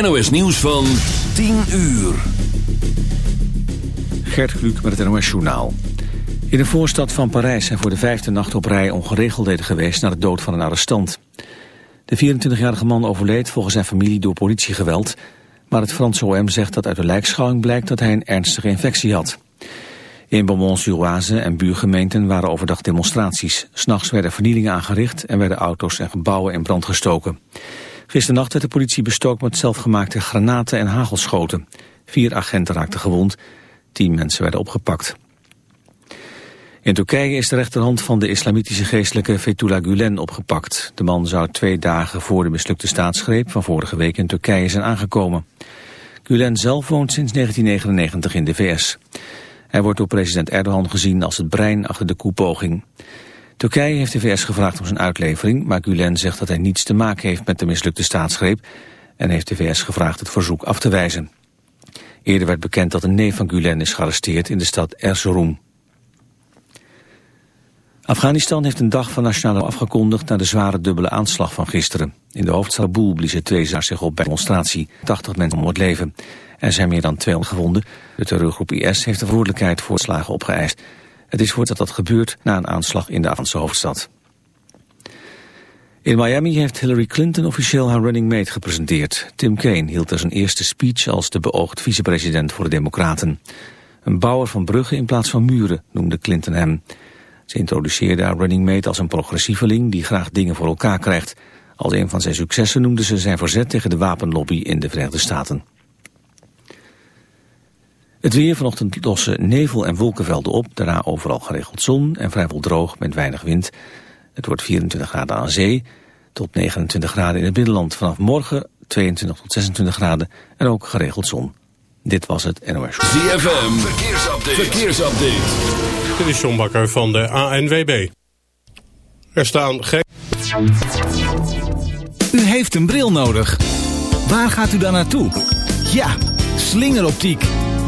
NOS nieuws van 10 uur. Gert Kluk met het NOS Journaal. In de voorstad van Parijs zijn voor de vijfde nacht op rij ongeregeldheden geweest... na de dood van een arrestant. De 24-jarige man overleed volgens zijn familie door politiegeweld... maar het Franse OM zegt dat uit de lijkschouwing blijkt dat hij een ernstige infectie had. In Beaumont-sur-Oise en buurgemeenten waren overdag demonstraties. S'nachts werden vernielingen aangericht en werden auto's en gebouwen in brand gestoken. Gisternacht werd de politie bestookt met zelfgemaakte granaten en hagelschoten. Vier agenten raakten gewond, tien mensen werden opgepakt. In Turkije is de rechterhand van de islamitische geestelijke Fethullah Gulen opgepakt. De man zou twee dagen voor de mislukte staatsgreep van vorige week in Turkije zijn aangekomen. Gulen zelf woont sinds 1999 in de VS. Hij wordt door president Erdogan gezien als het brein achter de koepoging. Turkije heeft de VS gevraagd om zijn uitlevering, maar Gulen zegt dat hij niets te maken heeft met de mislukte staatsgreep en heeft de VS gevraagd het verzoek af te wijzen. Eerder werd bekend dat een neef van Gulen is gearresteerd in de stad Erzurum. Afghanistan heeft een dag van nationale afgekondigd na de zware dubbele aanslag van gisteren. In de hoofdstad Kabul bliezen twee zaars zich op bij demonstratie. 80 mensen om het leven. Er zijn meer dan 200 gewonden. De terreurgroep IS heeft de verantwoordelijkheid voor slagen opgeëist. Het is voor dat dat gebeurt na een aanslag in de Afghaanse hoofdstad. In Miami heeft Hillary Clinton officieel haar running mate gepresenteerd. Tim Kaine hield er zijn eerste speech als de beoogd vicepresident voor de Democraten. Een bouwer van bruggen in plaats van muren, noemde Clinton hem. Ze introduceerde haar running mate als een progressieveling die graag dingen voor elkaar krijgt. Als een van zijn successen noemde ze zijn verzet tegen de wapenlobby in de Verenigde Staten. Het weer vanochtend lossen nevel- en wolkenvelden op. Daarna overal geregeld zon en vrijwel droog met weinig wind. Het wordt 24 graden aan zee tot 29 graden in het binnenland. Vanaf morgen 22 tot 26 graden en ook geregeld zon. Dit was het NOS. ZFM, verkeersupdate. verkeersupdate. Dit is John Bakker van de ANWB. Er staan geen... U heeft een bril nodig. Waar gaat u dan naartoe? Ja, slingeroptiek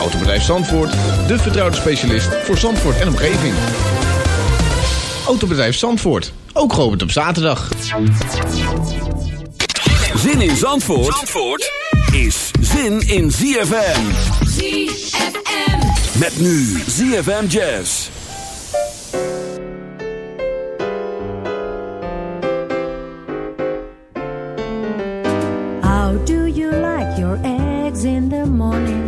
Autobedrijf Zandvoort, de vertrouwde specialist voor Zandvoort en omgeving. Autobedrijf Zandvoort, ook geopend op zaterdag. Zin in Zandvoort, Zandvoort is zin in ZFM. ZFM. Met nu ZFM Jazz. How do you like your eggs in the morning?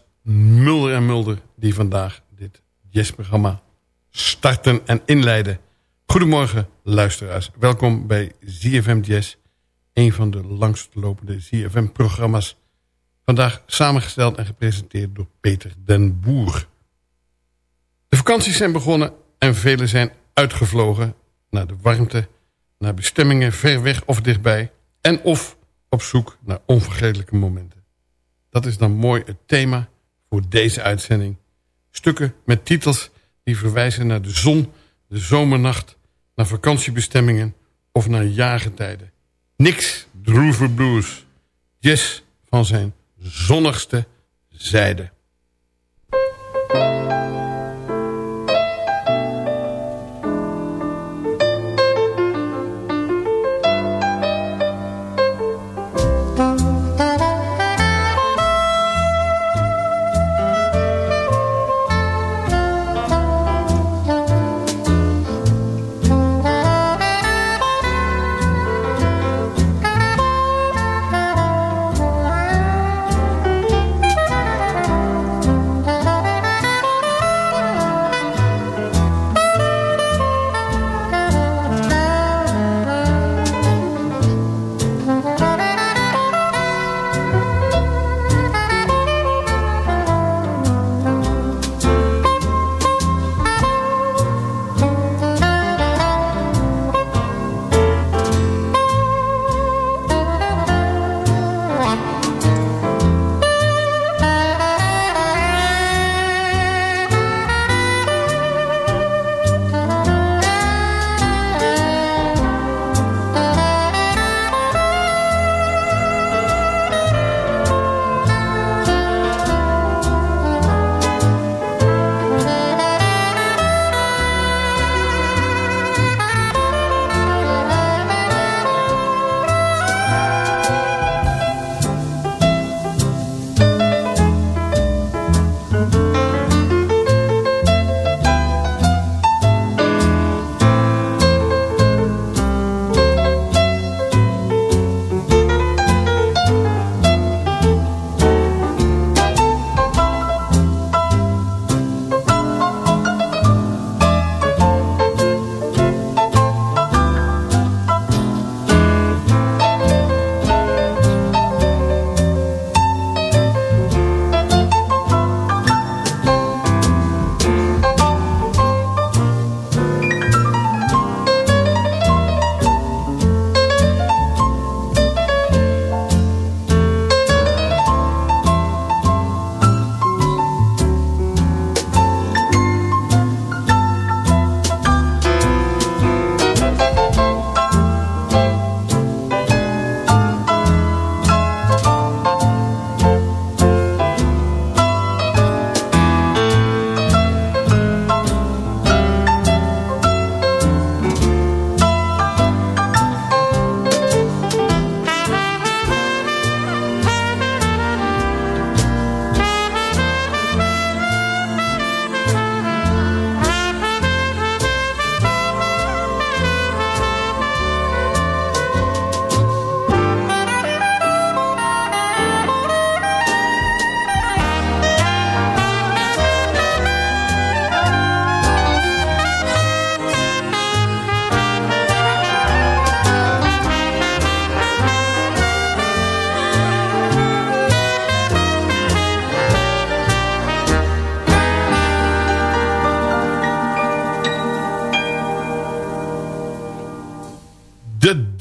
Mulder en Mulder die vandaag dit jazzprogramma starten en inleiden. Goedemorgen luisteraars. Welkom bij ZFM Jazz. Een van de langstlopende ZFM-programma's. Vandaag samengesteld en gepresenteerd door Peter den Boer. De vakanties zijn begonnen en velen zijn uitgevlogen naar de warmte, naar bestemmingen ver weg of dichtbij en of op zoek naar onvergetelijke momenten. Dat is dan mooi het thema voor deze uitzending. Stukken met titels die verwijzen naar de zon, de zomernacht, naar vakantiebestemmingen of naar jaargetijden. Niks droeve blues. Jazz van zijn zonnigste zijde.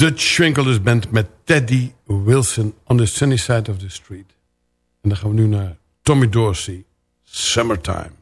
Dutch Schwinkelers Band met Teddy Wilson on the sunny side of the street. En dan gaan we nu naar Tommy Dorsey, Summertime.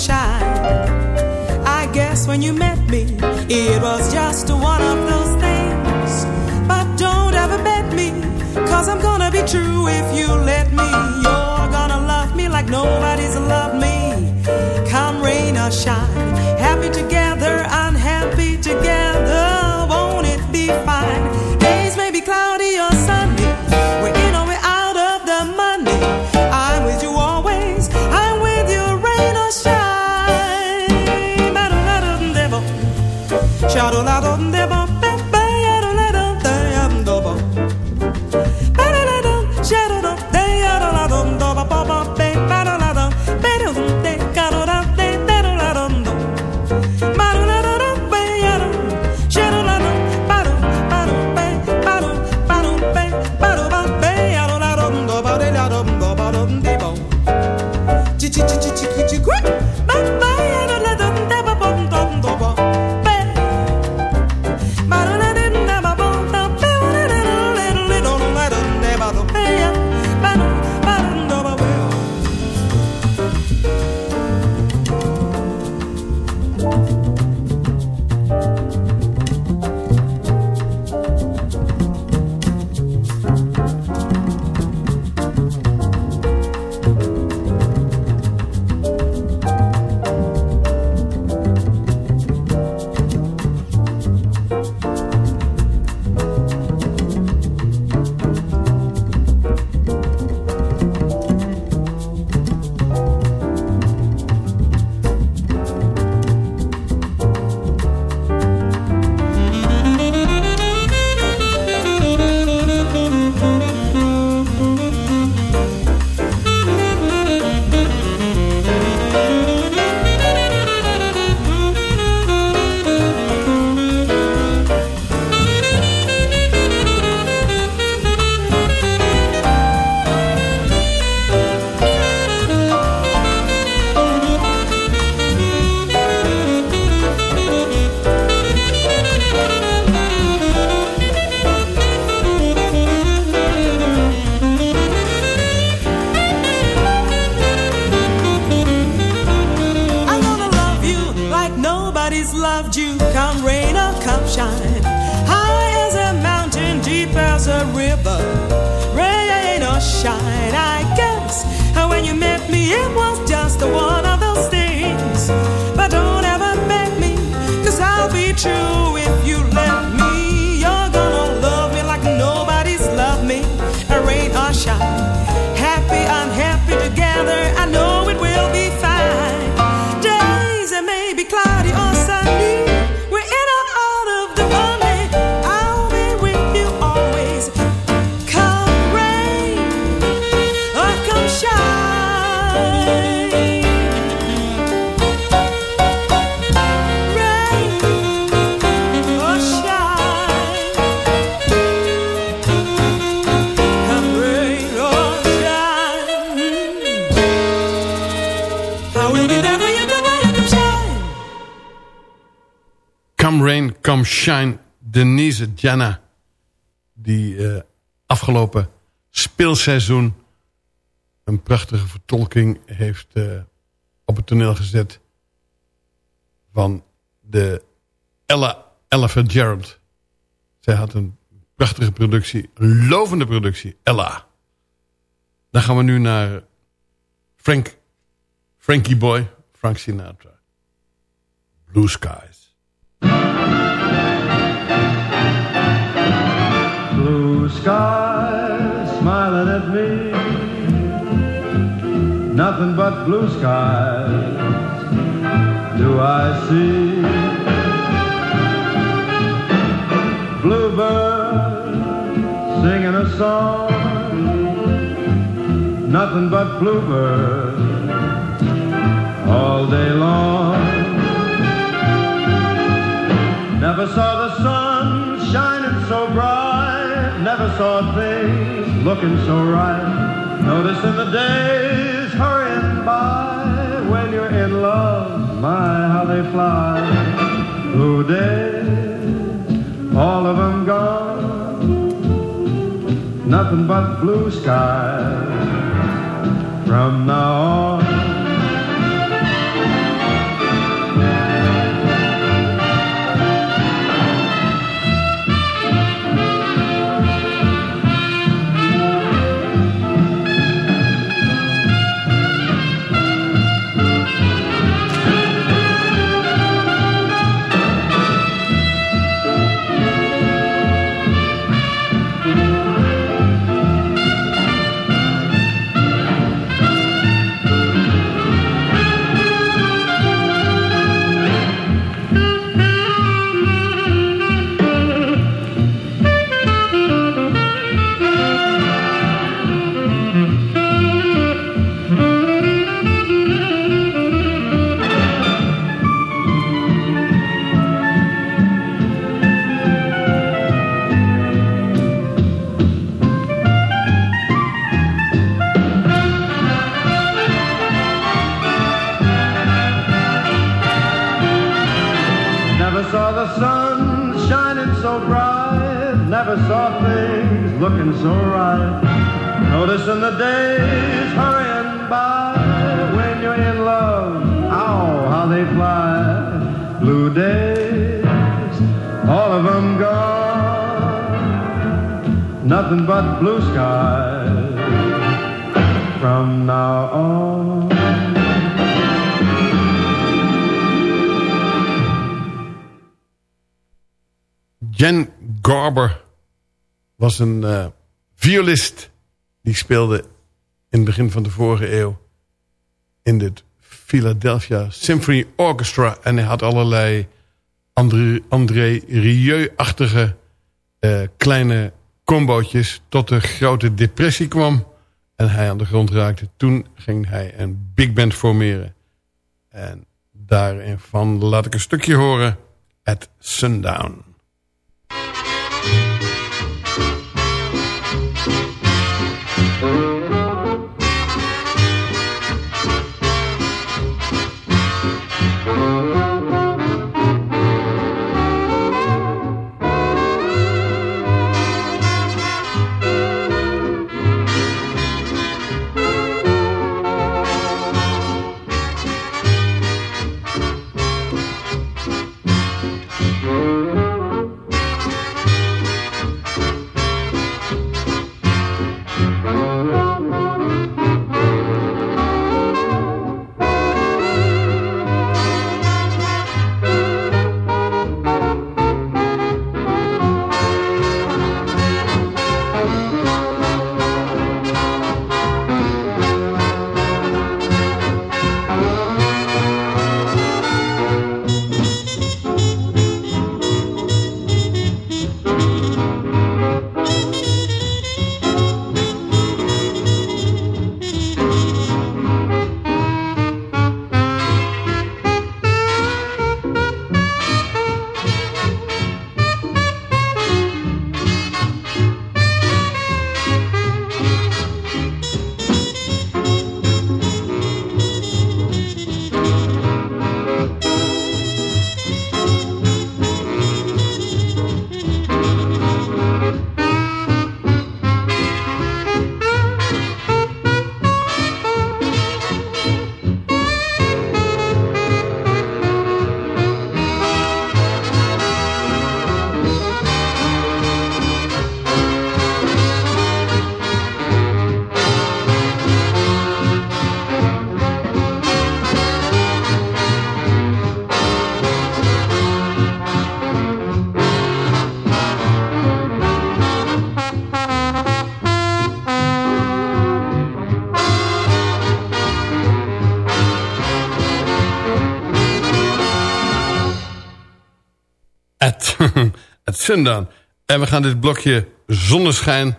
Shine. I guess when you met me, it was just one of those things. But don't ever bet me, cause I'm gonna be true if you let me. You're gonna love me like nobody's loved me. Come rain or shine, happy together, unhappy together. Won't it be fine? Die uh, afgelopen speelseizoen een prachtige vertolking heeft uh, op het toneel gezet van de Ella, Ella Fitzgerald. Zij had een prachtige productie, een lovende productie, Ella. Dan gaan we nu naar Frank, Frankie Boy, Frank Sinatra. Blue Skies. Smiling at me. Nothing but blue skies do I see. Bluebird singing a song. Nothing but bluebirds all day long. Never saw the sun Never saw things looking so right. Noticing the days hurrying by. When you're in love, my, how they fly. Blue days, all of them gone. Nothing but blue skies from now on. Een uh, violist. Die speelde in het begin van de vorige eeuw in het Philadelphia Symphony Orchestra. En hij had allerlei André, André Rieu-achtige uh, kleine combootjes tot de grote depressie kwam. En hij aan de grond raakte. Toen ging hij een big band formeren. En daarvan laat ik een stukje horen. At Sundown. het Sundown. En we gaan dit blokje zonneschijn...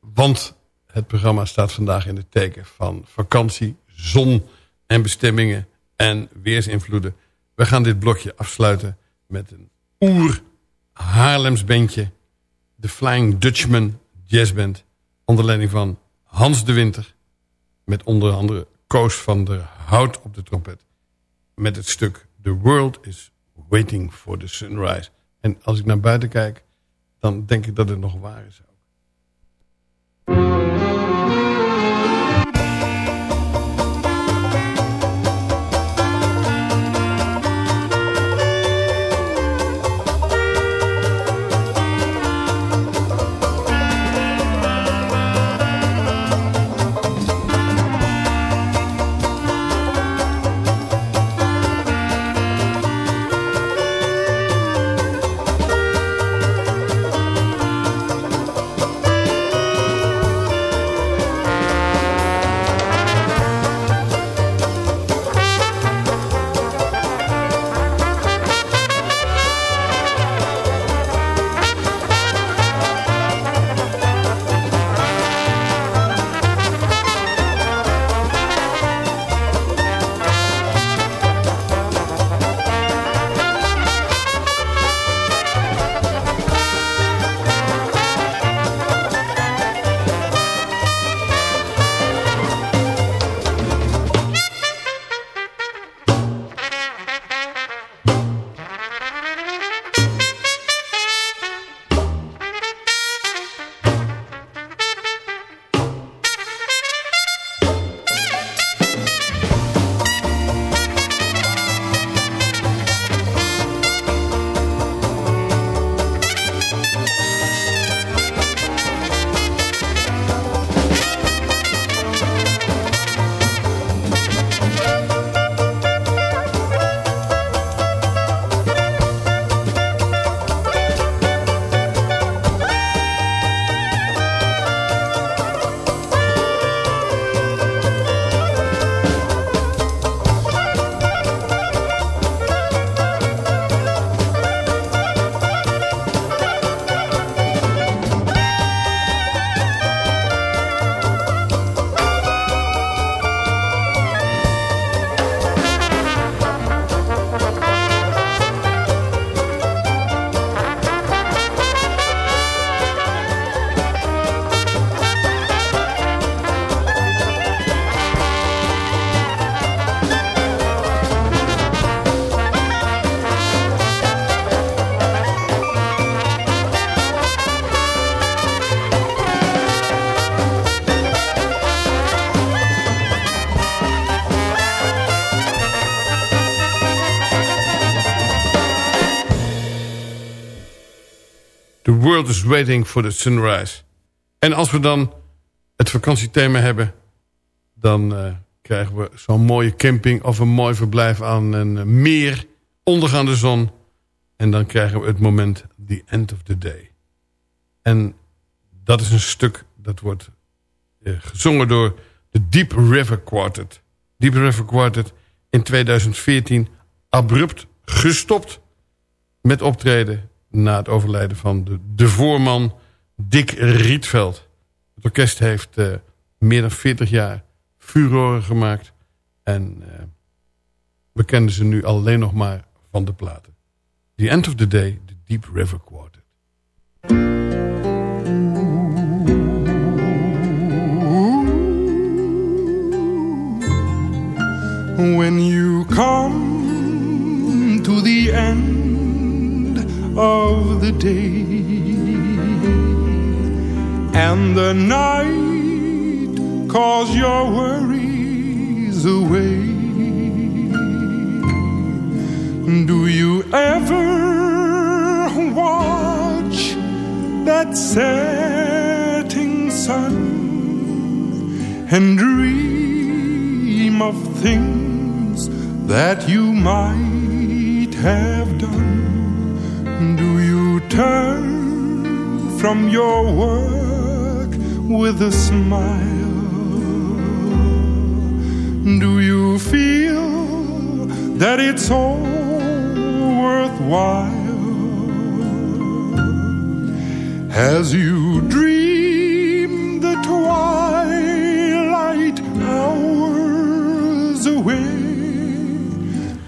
want het programma staat vandaag in het teken van vakantie, zon en bestemmingen en weersinvloeden. We gaan dit blokje afsluiten met een oer Haarlems bandje. De Flying Dutchman Jazzband. Onder leiding van Hans de Winter. Met onder andere Koos van der Hout op de trompet. Met het stuk The World is Waiting for the Sunrise. En als ik naar buiten kijk, dan denk ik dat het nog waar is. World is waiting for the sunrise. En als we dan het vakantiethema hebben... dan uh, krijgen we zo'n mooie camping of een mooi verblijf aan een meer... ondergaande zon. En dan krijgen we het moment the end of the day. En dat is een stuk dat wordt uh, gezongen door de Deep River Quartet. Deep River Quartet in 2014 abrupt gestopt met optreden na het overlijden van de, voorman Dick Rietveld. Het orkest heeft uh, meer dan 40 jaar furoren gemaakt. En uh, we kennen ze nu alleen nog maar van de platen. The End of the Day, the Deep River Quartet. When you come to the end of the day and the night calls your worries away. Do you ever watch that setting sun and dream of things that you might have turn from your work with a smile? Do you feel that it's all worthwhile? as you dream the twilight hours away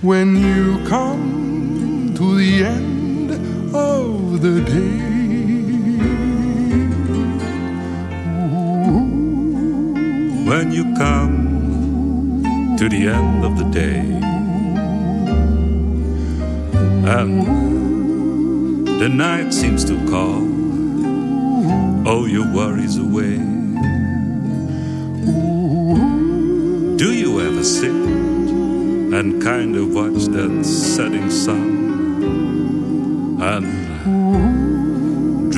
when you come to the end the day. When you come to the end of the day and the night seems to call all your worries away. Do you ever sit and kind of watch that setting sun and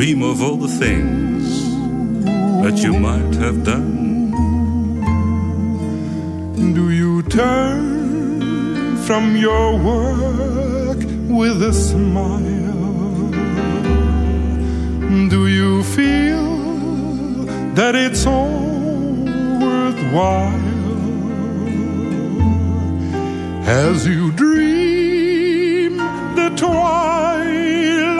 dream of all the things that you might have done? Do you turn from your work with a smile? Do you feel that it's all worthwhile as you dream the twilight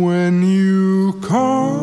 When you come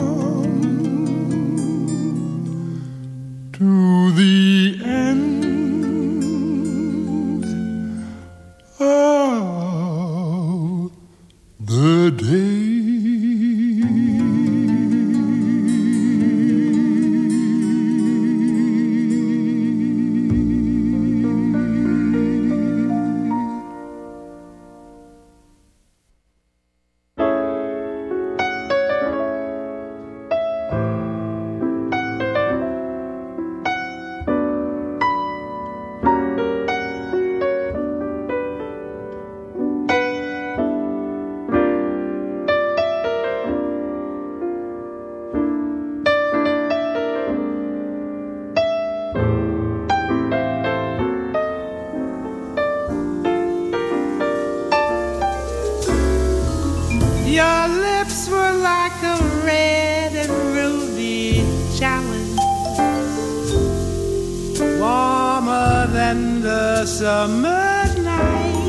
than the summer night.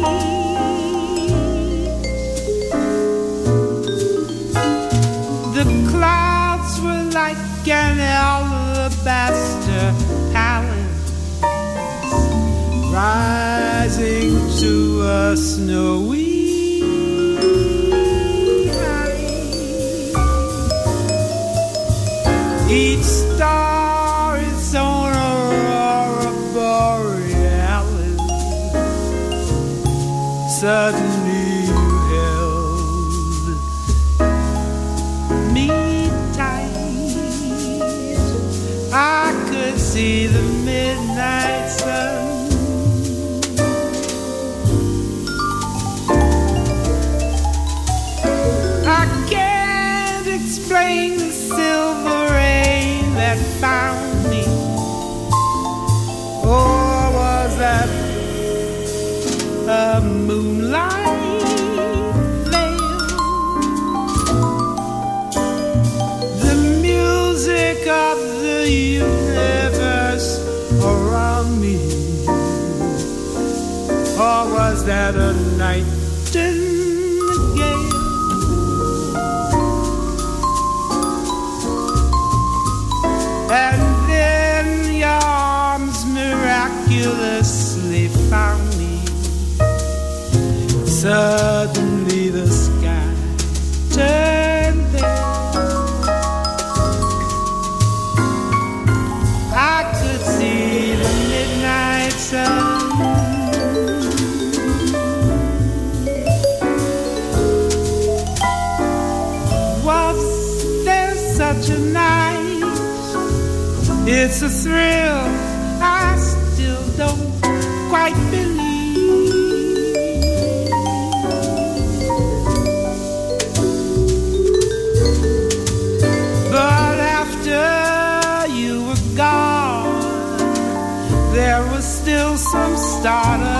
The clouds were like an alabaster palace, rising to a snowy Saturday. Was there such a night? It's a thrill I still don't quite believe. But after you were gone, there was still some stardust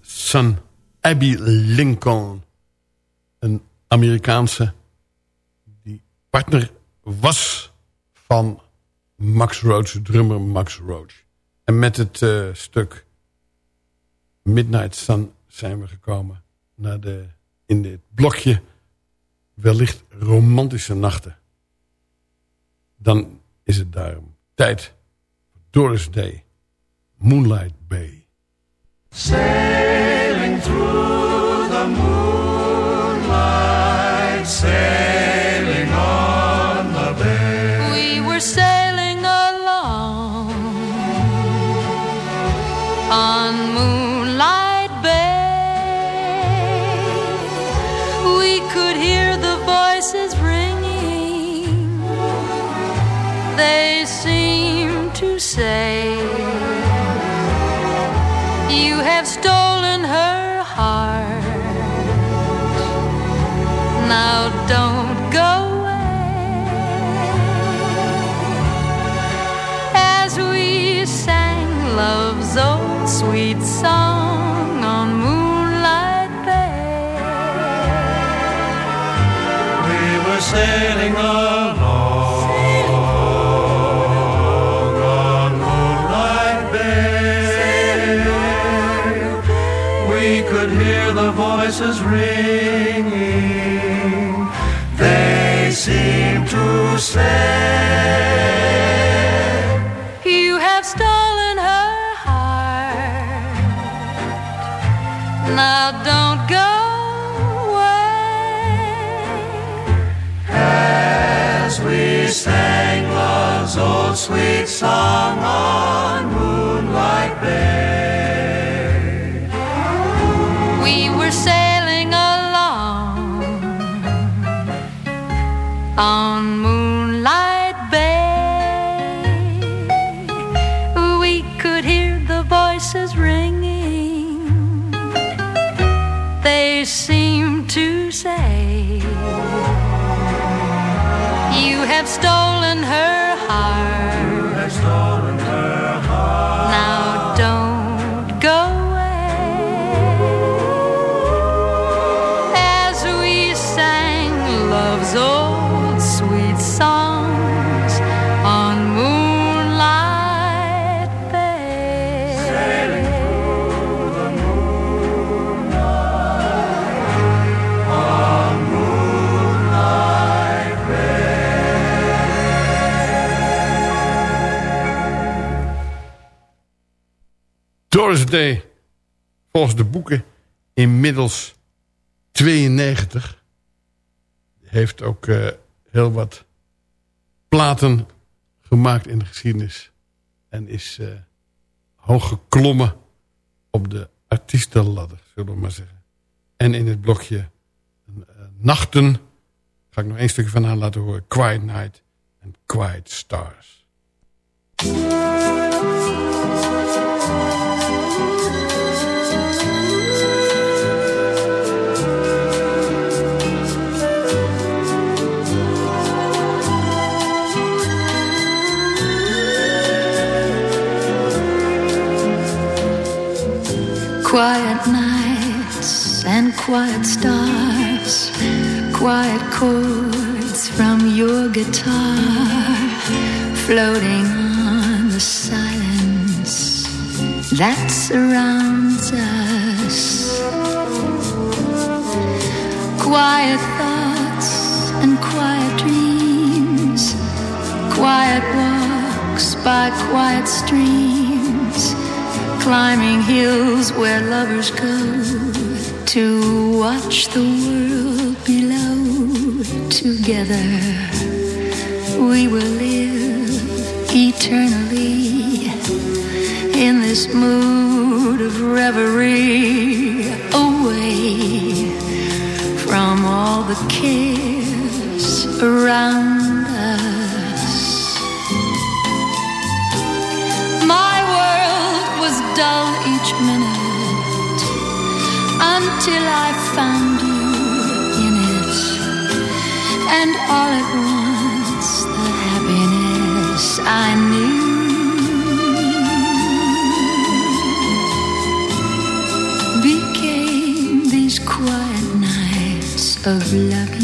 Sun, Abby Lincoln. Een Amerikaanse die partner was van Max Roach, drummer Max Roach. En met het eh, stuk Midnight Sun zijn we gekomen naar de, in dit blokje wellicht romantische nachten. Dan is het daarom tijd voor Doris Day, Moonlight Bay. sailing through the moonlight. Sailing sailing along on Moonlight Bay. We could hear the voices ringing. They seemed to say, Doris Day, volgens de boeken inmiddels 92. Heeft ook eh, heel wat platen gemaakt in de geschiedenis. En is eh, hoog geklommen op de artiestenladder, zullen we maar zeggen. En in het blokje eh, Nachten ga ik nog één stukje van haar laten horen. Quiet Night en Quiet Stars. Quiet nights and quiet stars, quiet chords from your guitar, floating on the silence that surrounds us. Quiet thoughts and quiet dreams, quiet walks by quiet streams climbing hills where lovers go to watch the world below. Together we will live eternally in this mood of reverie, away from all the cares around of love.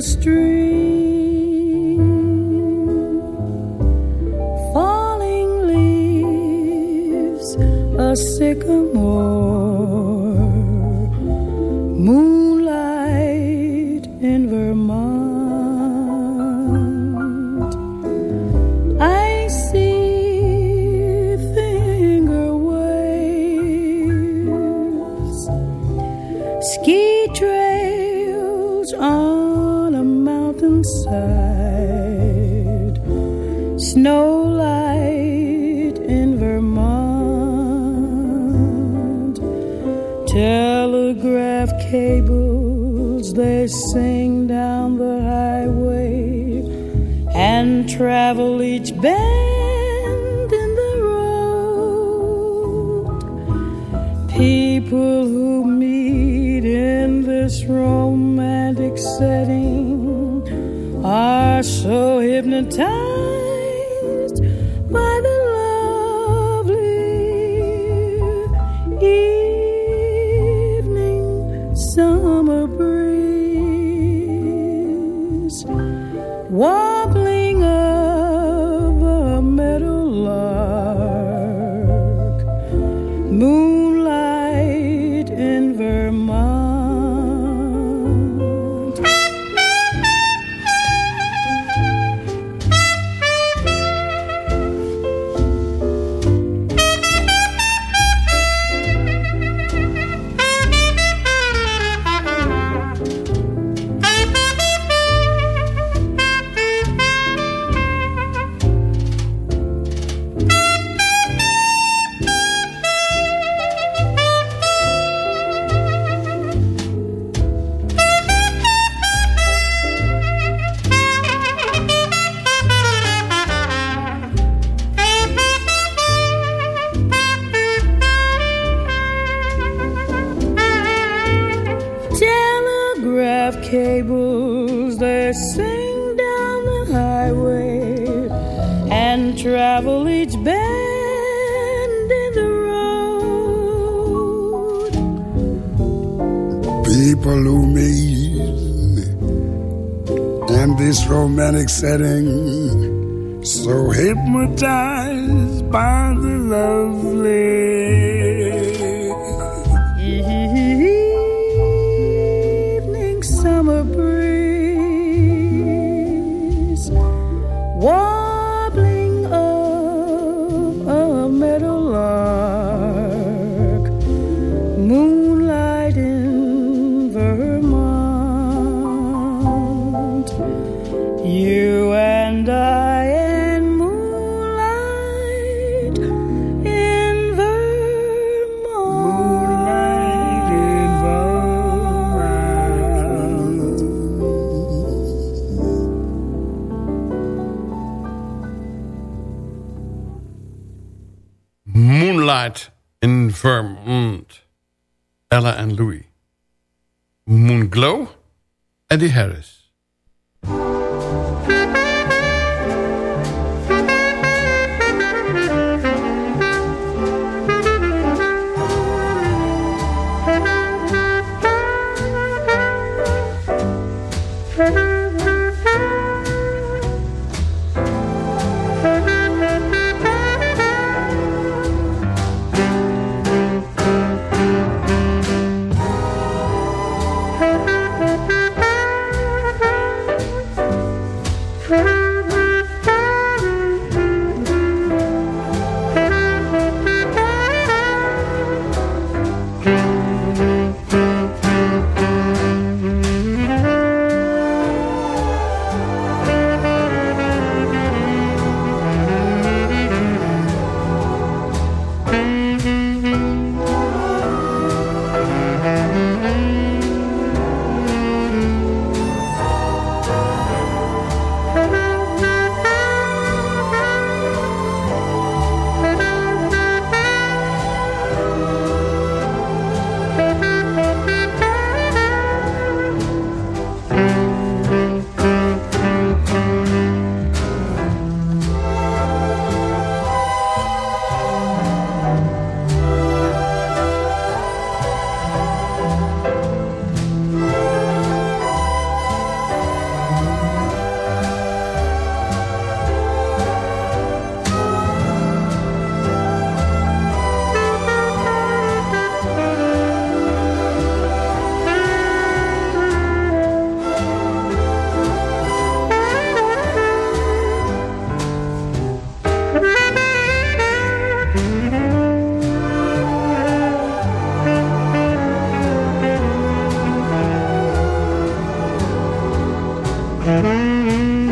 street. Setting det här Música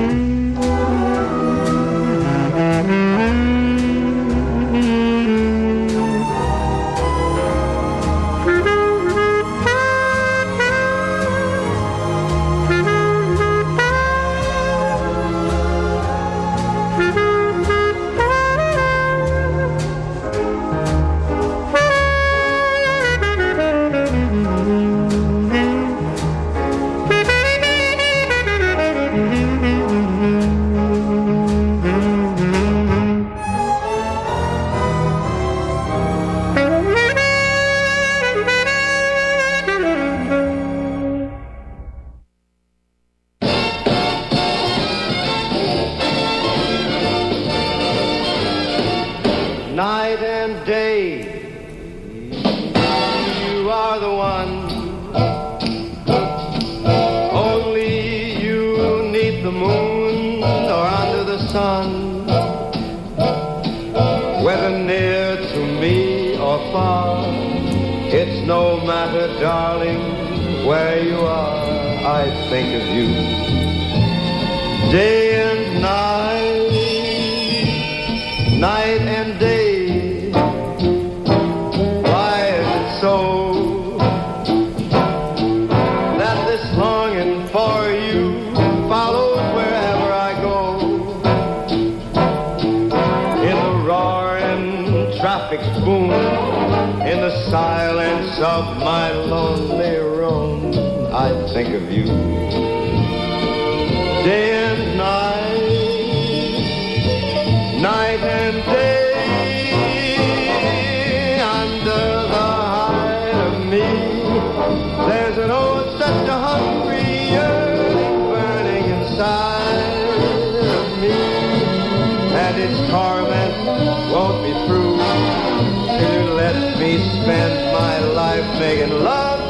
spent my life making love.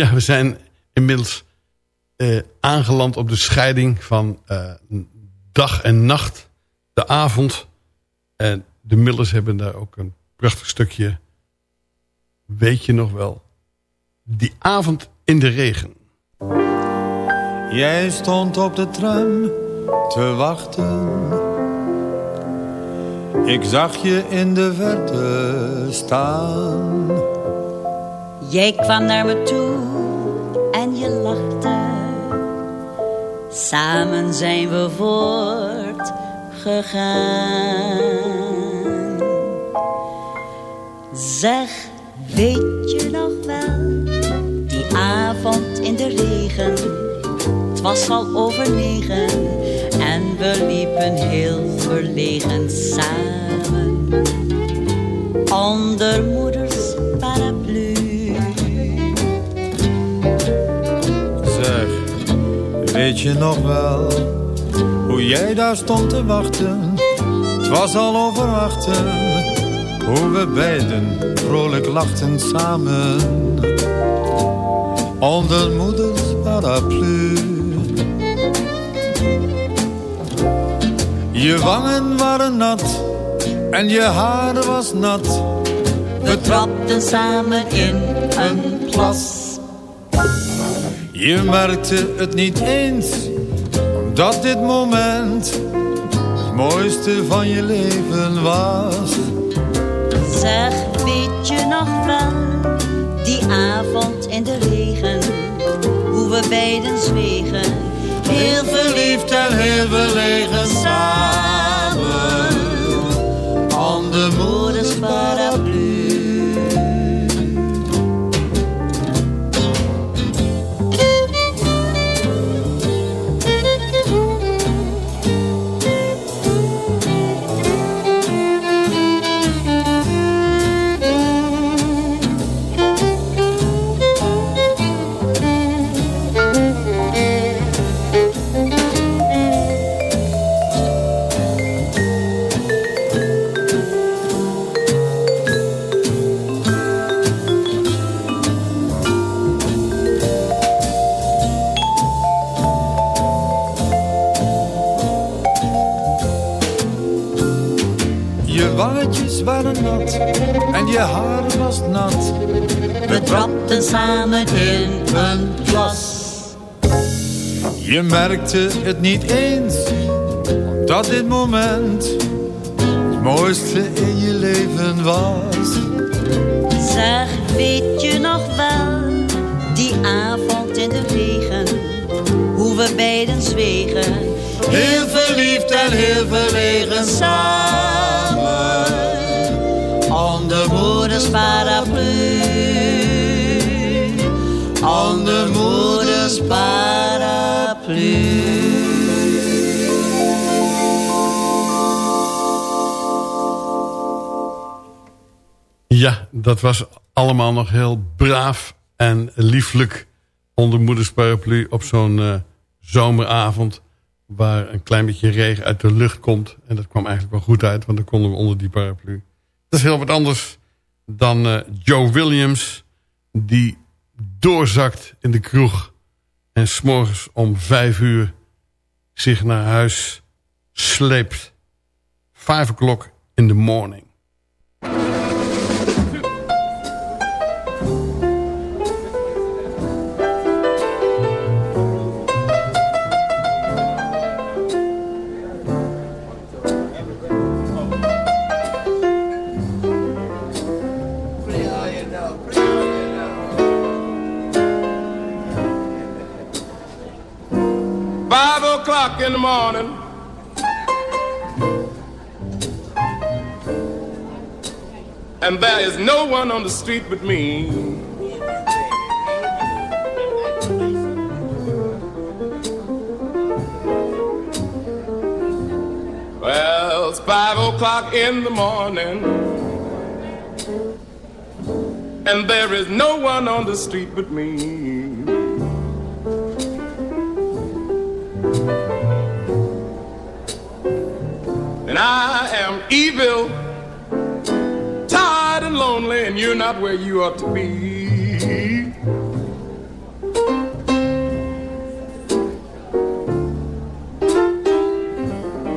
Ja, we zijn inmiddels eh, aangeland op de scheiding van eh, dag en nacht, de avond. En de Millers hebben daar ook een prachtig stukje, weet je nog wel, die avond in de regen. Jij stond op de tram te wachten. Ik zag je in de verte staan. Jij kwam naar me toe en je lachte. Samen zijn we voortgegaan. Zeg, weet je nog wel, die avond in de regen. Het was al over negen en we liepen heel verlegen samen. Onder weet je nog wel hoe jij daar stond te wachten? Het was al over achten, hoe we beiden vrolijk lachten samen. Onder moeders paraplu. Je wangen waren nat en je haar was nat. We trapten samen in een plas. Je merkte het niet eens, omdat dit moment het mooiste van je leven was. Zeg, weet je nog wel, die avond in de regen, hoe we beiden zwegen. Heel verliefd en heel verlegen samen, onder moeders paraplu. Wangetjes waren nat en je haar was nat. We trapten samen in een plas. Je merkte het niet eens, omdat dit moment het mooiste in je leven was. Zeg, weet je nog wel, die avond in de regen, hoe we beiden zwegen. Heel verliefd en heel verlegen samen, onder moeders paraplu. Onder moeders paraplu. Ja, dat was allemaal nog heel braaf en lieflijk onder moeders paraplu op zo'n eh, zomeravond waar een klein beetje regen uit de lucht komt. En dat kwam eigenlijk wel goed uit, want dan konden we onder die paraplu. Dat is heel wat anders dan eh, Joe Williams, die doorzakt in de kroeg en s'morgens om vijf uur zich naar huis sleept. Five o'clock in the morning. Morning. And there is no one on the street but me. Well, it's five o'clock in the morning. And there is no one on the street but me. And I am evil, tired and lonely, and you're not where you ought to be.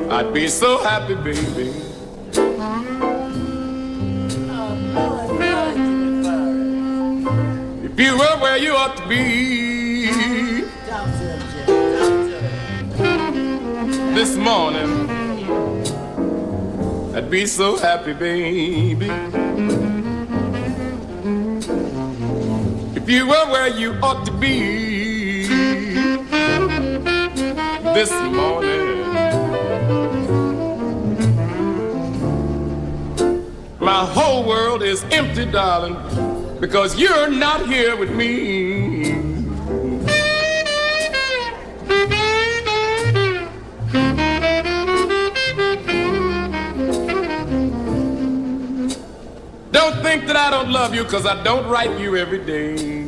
I'd be so happy, baby. If you were where you ought to be this morning. I'd be so happy, baby. If you were where you ought to be this morning. My whole world is empty, darling, because you're not here with me. Love you cause I don't write you every day.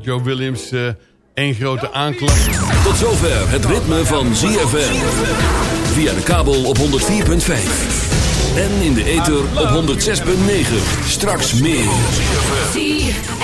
Joe Williams, uh, één grote aanklacht. Tot zover het ritme van ZFM. Via de kabel op 104.5. En in de ether op 106.9. Straks meer. ZFM.